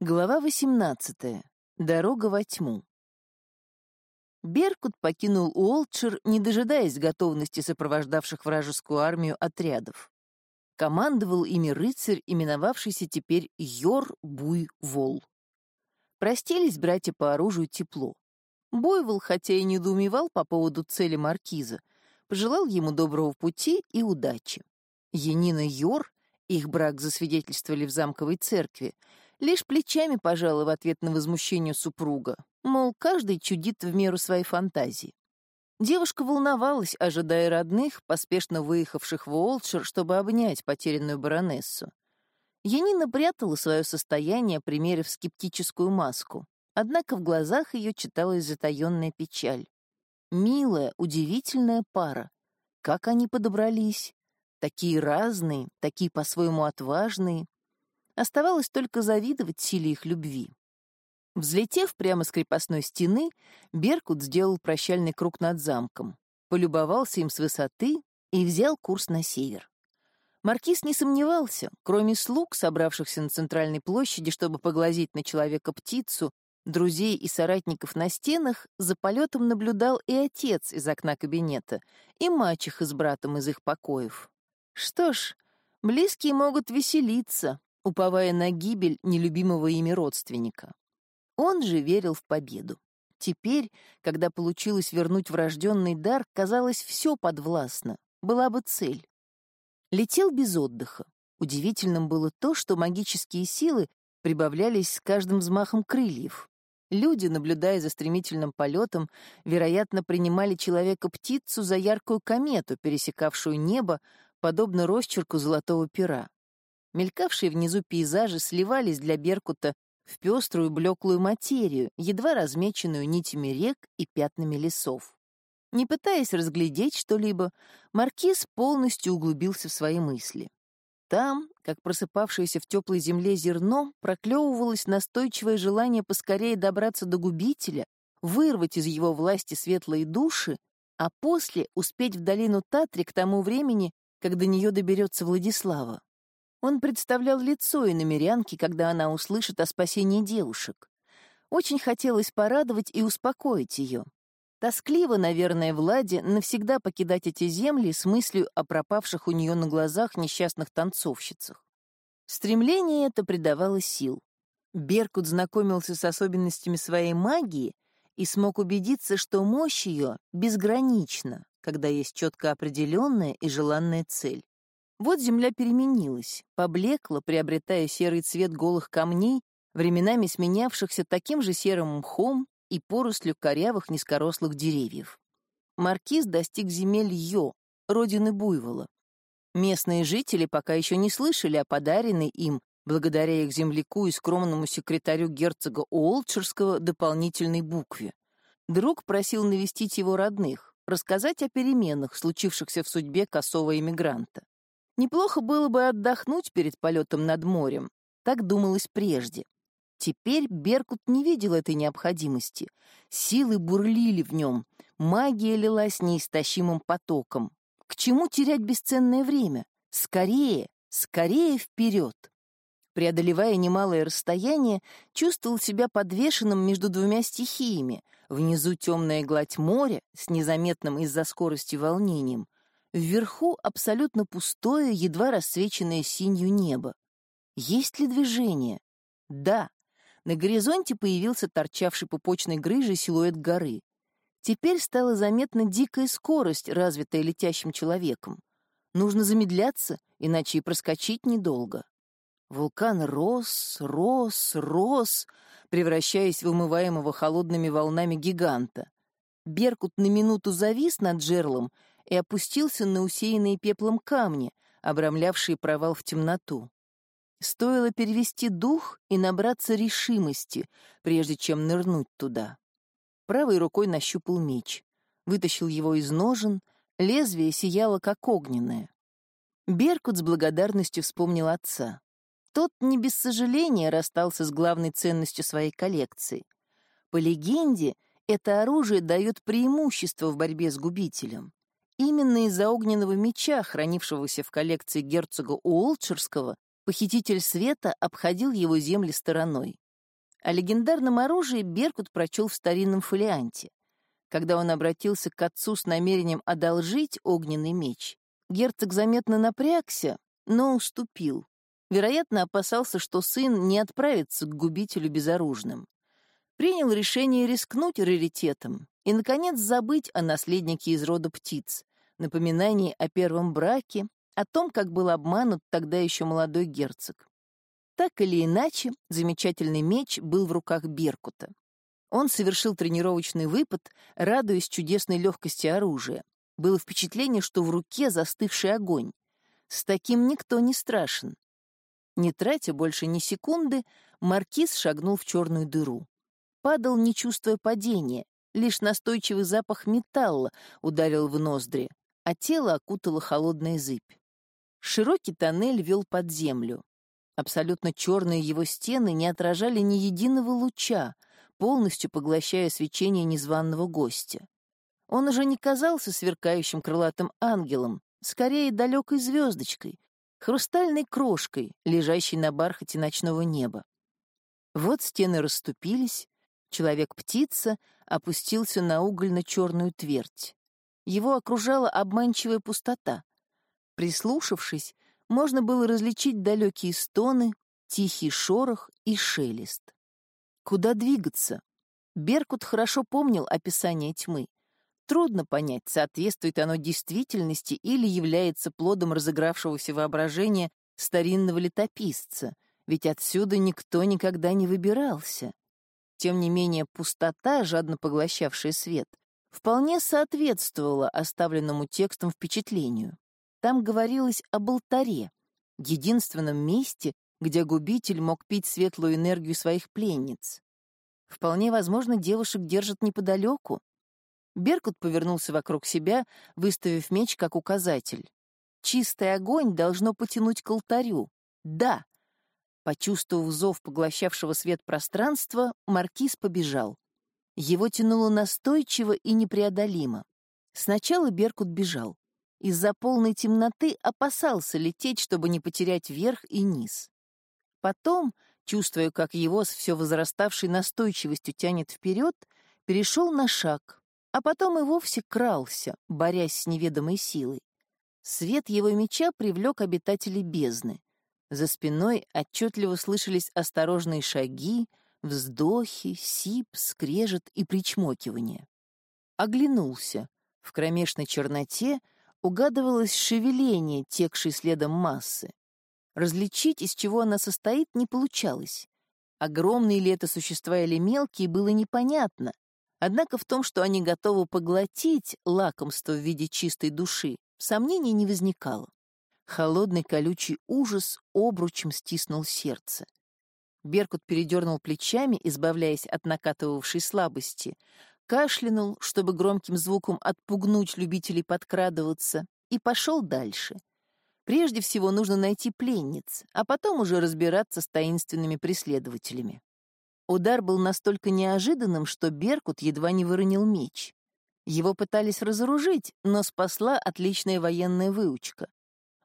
Глава 18. Дорога во тьму. Беркут покинул Уолтшир, не дожидаясь готовности сопровождавших вражескую армию отрядов. Командовал ими рыцарь, именовавшийся теперь Йор-Буй-Вол. Простились братья по оружию тепло. Бойвол, хотя и недоумевал по поводу цели маркиза, пожелал ему доброго пути и удачи. Янина Йор, их брак засвидетельствовали в замковой церкви, Лишь плечами пожала в ответ на возмущение супруга, мол, каждый чудит в меру своей фантазии. Девушка волновалась, ожидая родных, поспешно выехавших в Уолтшир, чтобы обнять потерянную баронессу. Янина прятала свое состояние, примерив скептическую маску. Однако в глазах ее читалась затаенная печаль. Милая, удивительная пара. Как они подобрались? Такие разные, такие по-своему отважные. Оставалось только завидовать силе их любви. Взлетев прямо с крепостной стены, Беркут сделал прощальный круг над замком, полюбовался им с высоты и взял курс на север. Маркиз не сомневался, кроме слуг, собравшихся на центральной площади, чтобы поглазеть на человека-птицу, друзей и соратников на стенах, за полетом наблюдал и отец из окна кабинета, и мачеха с братом из их покоев. Что ж, близкие могут веселиться, уповая на гибель нелюбимого ими родственника. Он же верил в победу. Теперь, когда получилось вернуть врожденный дар, казалось, все подвластно, была бы цель. Летел без отдыха. Удивительным было то, что магические силы прибавлялись с каждым взмахом крыльев. Люди, наблюдая за стремительным полетом, вероятно, принимали человека-птицу за яркую комету, пересекавшую небо, подобно росчерку золотого пера. Мелькавшие внизу пейзажи сливались для Беркута в пеструю блеклую материю, едва размеченную нитями рек и пятнами лесов. Не пытаясь разглядеть что-либо, маркиз полностью углубился в свои мысли. Там, как просыпавшееся в теплой земле зерно, проклевывалось настойчивое желание поскорее добраться до губителя, вырвать из его власти светлые души, а после успеть в долину Татри к тому времени, когда до нее доберется Владислава. Он представлял лицо и намерянки, когда она услышит о спасении девушек. Очень хотелось порадовать и успокоить ее. Тоскливо, наверное, Владе навсегда покидать эти земли с мыслью о пропавших у нее на глазах несчастных танцовщицах. Стремление это придавало сил. Беркут знакомился с особенностями своей магии и смог убедиться, что мощь ее безгранична, когда есть четко определенная и желанная цель. Вот земля переменилась, поблекла, приобретая серый цвет голых камней, временами сменявшихся таким же серым мхом и порослью корявых низкорослых деревьев. Маркиз достиг земель Йо, родины буйвола. Местные жители пока еще не слышали о подаренной им, благодаря их земляку и скромному секретарю герцога Уолтширского, дополнительной букве. Друг просил навестить его родных, рассказать о переменах, случившихся в судьбе косого иммигранта. Неплохо было бы отдохнуть перед полетом над морем. Так думалось прежде. Теперь Беркут не видел этой необходимости. Силы бурлили в нем, магия лилась неистощимым потоком. К чему терять бесценное время? Скорее, скорее вперед! Преодолевая немалое расстояние, чувствовал себя подвешенным между двумя стихиями. Внизу темная гладь моря с незаметным из-за скорости волнением, Вверху абсолютно пустое, едва рассвеченное синью небо. Есть ли движение? Да. На горизонте появился торчавший пупочной грыжей силуэт горы. Теперь стала заметна дикая скорость, развитая летящим человеком. Нужно замедляться, иначе и проскочить недолго. Вулкан рос, рос, рос, превращаясь в умываемого холодными волнами гиганта. Беркут на минуту завис над жерлом и опустился на усеянные пеплом камни, обрамлявшие провал в темноту. Стоило перевести дух и набраться решимости, прежде чем нырнуть туда. Правой рукой нащупал меч, вытащил его из ножен, лезвие сияло, как огненное. Беркут с благодарностью вспомнил отца. Тот не без сожаления расстался с главной ценностью своей коллекции. По легенде, это оружие дает преимущество в борьбе с губителем. Именно из-за огненного меча, хранившегося в коллекции герцога Уолчерского, похититель света обходил его земли стороной. О легендарном оружии Беркут прочел в старинном фолианте. Когда он обратился к отцу с намерением одолжить огненный меч, герцог заметно напрягся, но уступил. Вероятно, опасался, что сын не отправится к губителю безоружным. Принял решение рискнуть раритетом и, наконец, забыть о наследнике из рода птиц, напоминании о первом браке, о том, как был обманут тогда еще молодой герцог. Так или иначе, замечательный меч был в руках Беркута. Он совершил тренировочный выпад, радуясь чудесной легкости оружия. Было впечатление, что в руке застывший огонь. С таким никто не страшен. Не тратя больше ни секунды, маркиз шагнул в черную дыру. Падал, не чувствуя падения, лишь настойчивый запах металла ударил в ноздри, а тело окутало холодная зыбь. Широкий тоннель вел под землю. Абсолютно черные его стены не отражали ни единого луча, полностью поглощая свечение незваного гостя. Он уже не казался сверкающим крылатым ангелом, скорее далекой звездочкой, хрустальной крошкой, лежащей на бархате ночного неба. Вот стены расступились, человек-птица опустился на угольно-черную твердь. Его окружала обманчивая пустота. Прислушавшись, можно было различить далекие стоны, тихий шорох и шелест. Куда двигаться? Беркут хорошо помнил описание тьмы. Трудно понять, соответствует оно действительности или является плодом разыгравшегося воображения старинного летописца, ведь отсюда никто никогда не выбирался. Тем не менее, пустота, жадно поглощавшая свет, вполне соответствовала оставленному текстом впечатлению. Там говорилось об алтаре, единственном месте, где губитель мог пить светлую энергию своих пленниц. Вполне возможно, девушек держат неподалеку. Беркут повернулся вокруг себя, выставив меч как указатель. Чистый огонь должно потянуть к алтарю. Да. Почувствовав зов поглощавшего свет пространства, маркиз побежал. Его тянуло настойчиво и непреодолимо. Сначала Беркут бежал. Из-за полной темноты опасался лететь, чтобы не потерять верх и низ. Потом, чувствуя, как его с все возраставшей настойчивостью тянет вперед, перешел на шаг, а потом и вовсе крался, борясь с неведомой силой. Свет его меча привлек обитателей бездны. За спиной отчетливо слышались осторожные шаги, вздохи, сип, скрежет и причмокивание. Оглянулся. В кромешной черноте — угадывалось шевеление, текшей следом массы. Различить, из чего она состоит, не получалось. Огромные ли это существа или мелкие, было непонятно. Однако в том, что они готовы поглотить лакомство в виде чистой души, сомнений не возникало. Холодный колючий ужас обручем стиснул сердце. Беркут передернул плечами, избавляясь от накатывавшей слабости, кашлянул, чтобы громким звуком отпугнуть любителей подкрадываться, и пошел дальше. Прежде всего нужно найти пленниц, а потом уже разбираться с таинственными преследователями. Удар был настолько неожиданным, что Беркут едва не выронил меч. Его пытались разоружить, но спасла отличная военная выучка.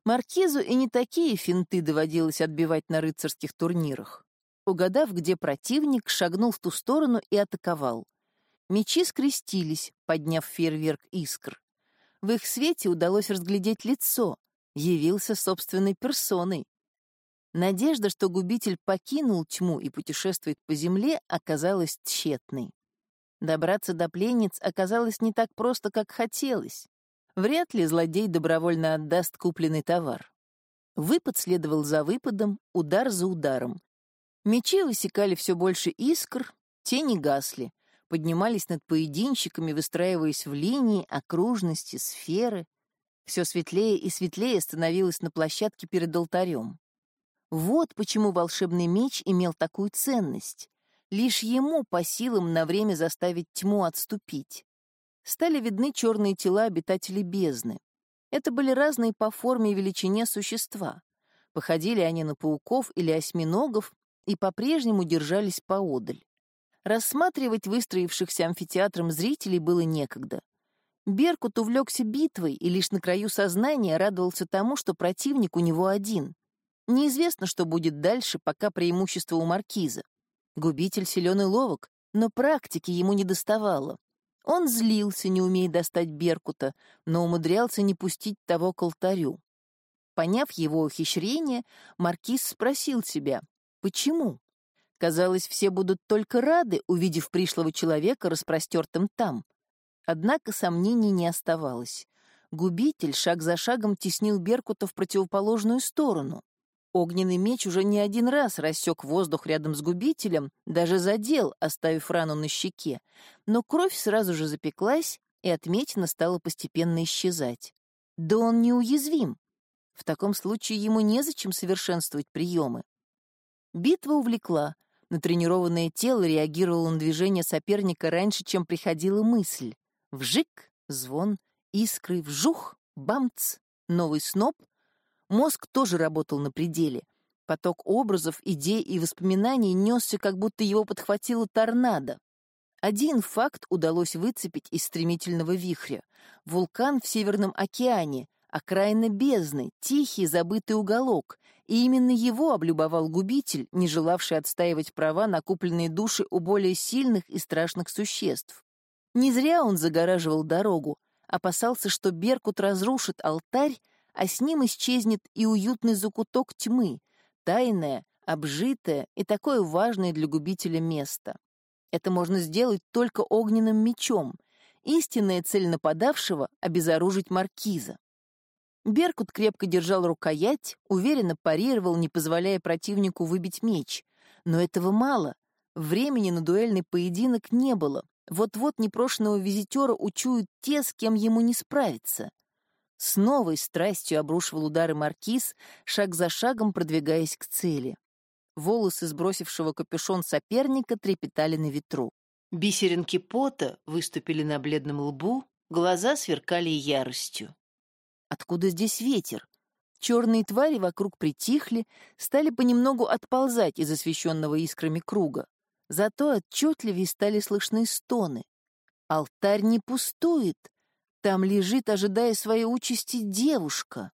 Маркизу и не такие финты доводилось отбивать на рыцарских турнирах. Угадав, где противник, шагнул в ту сторону и атаковал. Мечи скрестились, подняв фейерверк искр. В их свете удалось разглядеть лицо, явился собственной персоной. Надежда, что губитель покинул тьму и путешествует по земле, оказалась тщетной. Добраться до пленниц оказалось не так просто, как хотелось. Вряд ли злодей добровольно отдаст купленный товар. Выпад следовал за выпадом, удар за ударом. Мечи высекали все больше искр, тени гасли поднимались над поединщиками, выстраиваясь в линии, окружности, сферы. Все светлее и светлее становилось на площадке перед алтарем. Вот почему волшебный меч имел такую ценность. Лишь ему по силам на время заставить тьму отступить. Стали видны черные тела обитателей бездны. Это были разные по форме и величине существа. Походили они на пауков или осьминогов и по-прежнему держались поодаль. Рассматривать выстроившихся амфитеатром зрителей было некогда. Беркут увлекся битвой и лишь на краю сознания радовался тому, что противник у него один. Неизвестно, что будет дальше, пока преимущество у маркиза. Губитель силен и ловок, но практики ему не доставало. Он злился, не умея достать Беркута, но умудрялся не пустить того к алтарю. Поняв его ухищрение, маркиз спросил себя, почему? Казалось, все будут только рады, увидев пришлого человека распростертым там. Однако сомнений не оставалось. Губитель шаг за шагом теснил Беркута в противоположную сторону. Огненный меч уже не один раз рассек воздух рядом с губителем, даже задел, оставив рану на щеке, но кровь сразу же запеклась, и отметина стала постепенно исчезать. Да он неуязвим. В таком случае ему незачем совершенствовать приемы. Битва увлекла. Натренированное тело реагировало на движение соперника раньше, чем приходила мысль. Вжик, звон, искры, вжух, бамц, новый сноп, Мозг тоже работал на пределе. Поток образов, идей и воспоминаний несся, как будто его подхватило торнадо. Один факт удалось выцепить из стремительного вихря. Вулкан в Северном океане, окраина бездны, тихий забытый уголок, и именно его облюбовал губитель, не желавший отстаивать права на купленные души у более сильных и страшных существ. Не зря он загораживал дорогу, опасался, что Беркут разрушит алтарь а с ним исчезнет и уютный закуток тьмы, тайное, обжитое и такое важное для губителя место. Это можно сделать только огненным мечом. Истинная цель нападавшего — обезоружить маркиза. Беркут крепко держал рукоять, уверенно парировал, не позволяя противнику выбить меч. Но этого мало. Времени на дуэльный поединок не было. Вот-вот непрошенного визитера учуют те, с кем ему не справиться. С новой страстью обрушивал удары маркиз, шаг за шагом продвигаясь к цели. Волосы сбросившего капюшон соперника трепетали на ветру. Бисеринки пота выступили на бледном лбу, глаза сверкали яростью. Откуда здесь ветер? Черные твари вокруг притихли, стали понемногу отползать из освещенного искрами круга. Зато отчетливее стали слышны стоны. Алтарь не пустует. Там лежит, ожидая своей участи, девушка.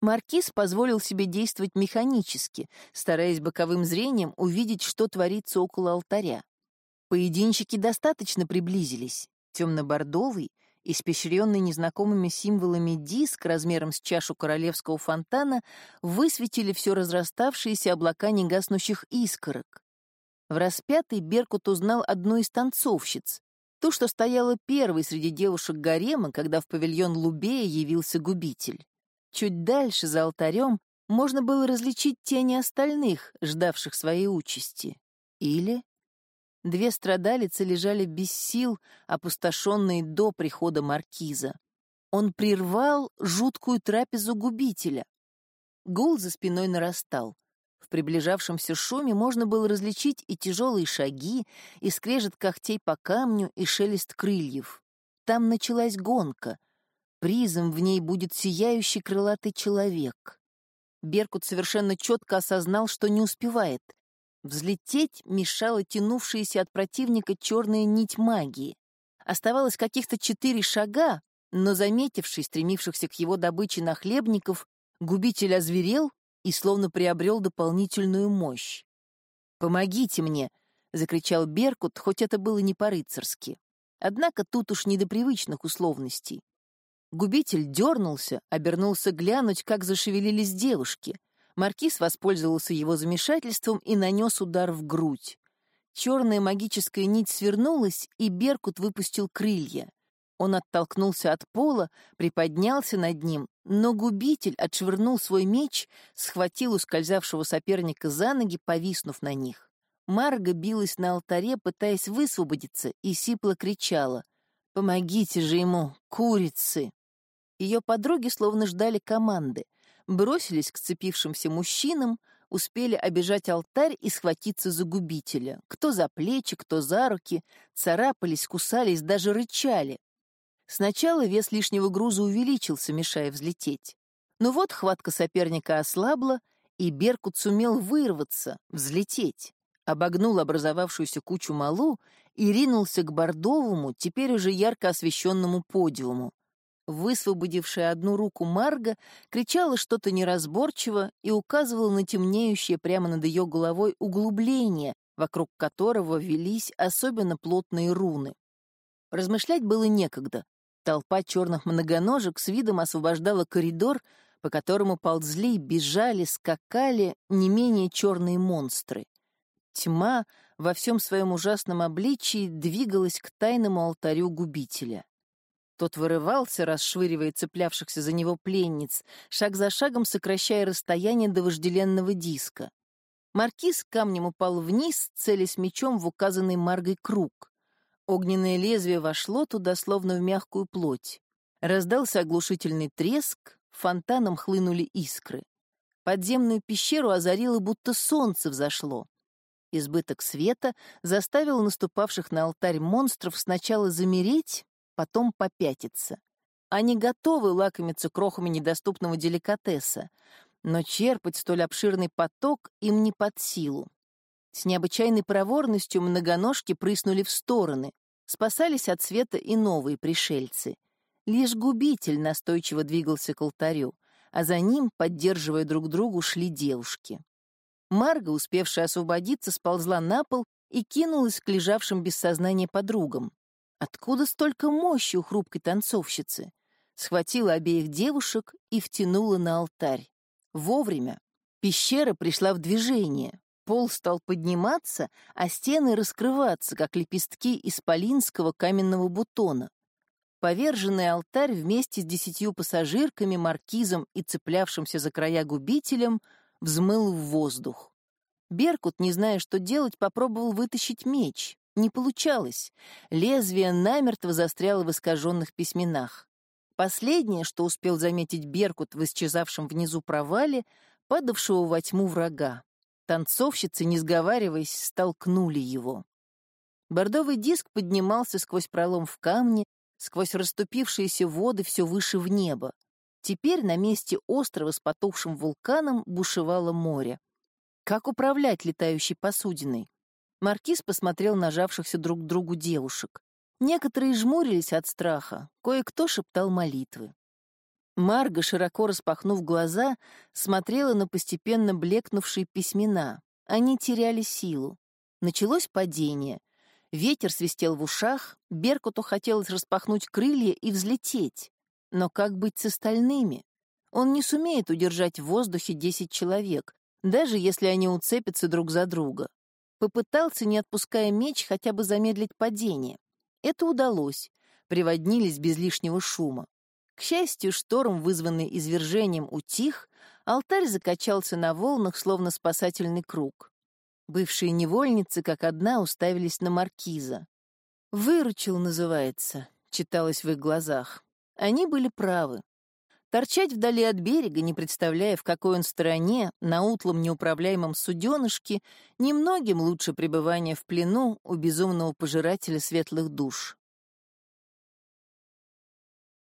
Маркиз позволил себе действовать механически, стараясь боковым зрением увидеть, что творится около алтаря. Поединщики достаточно приблизились. Темно-бордовый, испещренный незнакомыми символами диск размером с чашу королевского фонтана высветили все разраставшиеся облака негаснущих искорок. В распятый Беркут узнал одну из танцовщиц, Ту, что стояла первой среди девушек гарема, когда в павильон Лубея явился губитель. Чуть дальше, за алтарем, можно было различить тени остальных, ждавших своей участи. Или... Две страдалицы лежали без сил, опустошенные до прихода маркиза. Он прервал жуткую трапезу губителя. Гул за спиной нарастал. В приближавшемся шуме можно было различить и тяжелые шаги, и скрежет когтей по камню, и шелест крыльев. Там началась гонка. Призом в ней будет сияющий крылатый человек. Беркут совершенно четко осознал, что не успевает. Взлететь мешала тянувшаяся от противника черная нить магии. Оставалось каких-то четыре шага, но заметивший стремившихся к его добыче нахлебников, губитель озверел и словно приобрел дополнительную мощь. «Помогите мне!» — закричал Беркут, хоть это было не по-рыцарски. Однако тут уж не до привычных условностей. Губитель дернулся, обернулся глянуть, как зашевелились девушки. Маркиз воспользовался его замешательством и нанес удар в грудь. Черная магическая нить свернулась, и Беркут выпустил крылья. Он оттолкнулся от пола, приподнялся над ним, но губитель отшвырнул свой меч, схватил ускользавшего соперника за ноги, повиснув на них. Марга билась на алтаре, пытаясь высвободиться, и сипло кричала. «Помогите же ему, курицы!» Ее подруги словно ждали команды, бросились к цепившимся мужчинам, успели обижать алтарь и схватиться за губителя. Кто за плечи, кто за руки, царапались, кусались, даже рычали. Сначала вес лишнего груза увеличился, мешая взлететь. Но вот хватка соперника ослабла, и Беркут сумел вырваться, взлететь. Обогнул образовавшуюся кучу малу и ринулся к бордовому, теперь уже ярко освещенному подиуму. Высвободившая одну руку Марга кричала что-то неразборчиво и указывала на темнеющее прямо над ее головой углубление, вокруг которого велись особенно плотные руны. Размышлять было некогда. Толпа черных многоножек с видом освобождала коридор, по которому ползли, бежали, скакали не менее черные монстры. Тьма во всем своем ужасном обличии двигалась к тайному алтарю губителя. Тот вырывался, расшвыривая цеплявшихся за него пленниц, шаг за шагом сокращая расстояние до вожделенного диска. Маркиз камнем упал вниз, целясь мечом в указанный Маргой круг. Огненное лезвие вошло туда, словно в мягкую плоть. Раздался оглушительный треск, фонтаном хлынули искры. Подземную пещеру озарило, будто солнце взошло. Избыток света заставил наступавших на алтарь монстров сначала замереть, потом попятиться. Они готовы лакомиться крохами недоступного деликатеса, но черпать столь обширный поток им не под силу. С необычайной проворностью многоножки прыснули в стороны, спасались от света и новые пришельцы. Лишь губитель настойчиво двигался к алтарю, а за ним, поддерживая друг другу, шли девушки. Марга, успевшая освободиться, сползла на пол и кинулась к лежавшим без сознания подругам. Откуда столько мощи у хрупкой танцовщицы? Схватила обеих девушек и втянула на алтарь. Вовремя. Пещера пришла в движение. Пол стал подниматься, а стены раскрываться, как лепестки исполинского каменного бутона. Поверженный алтарь вместе с десятью пассажирками, маркизом и цеплявшимся за края губителем взмыл в воздух. Беркут, не зная, что делать, попробовал вытащить меч. Не получалось. Лезвие намертво застряло в искаженных письменах. Последнее, что успел заметить Беркут в исчезавшем внизу провале, падавшего во тьму врага. Танцовщицы, не сговариваясь, столкнули его. Бордовый диск поднимался сквозь пролом в камне, сквозь расступившиеся воды все выше в небо. Теперь на месте острова с потухшим вулканом бушевало море. Как управлять летающей посудиной? Маркиз посмотрел на жавшихся друг к другу девушек. Некоторые жмурились от страха, кое-кто шептал молитвы. Марга, широко распахнув глаза, смотрела на постепенно блекнувшие письмена. Они теряли силу. Началось падение. Ветер свистел в ушах, Беркуту хотелось распахнуть крылья и взлететь. Но как быть с остальными? Он не сумеет удержать в воздухе десять человек, даже если они уцепятся друг за друга. Попытался, не отпуская меч, хотя бы замедлить падение. Это удалось. Приводнились без лишнего шума. К счастью, шторм, вызванный извержением, утих, алтарь закачался на волнах, словно спасательный круг. Бывшие невольницы, как одна, уставились на маркиза. «Выручил» называется, читалось в их глазах. Они были правы. Торчать вдали от берега, не представляя, в какой он стороне, на утлом неуправляемом суденышке, немногим лучше пребывания в плену у безумного пожирателя светлых душ.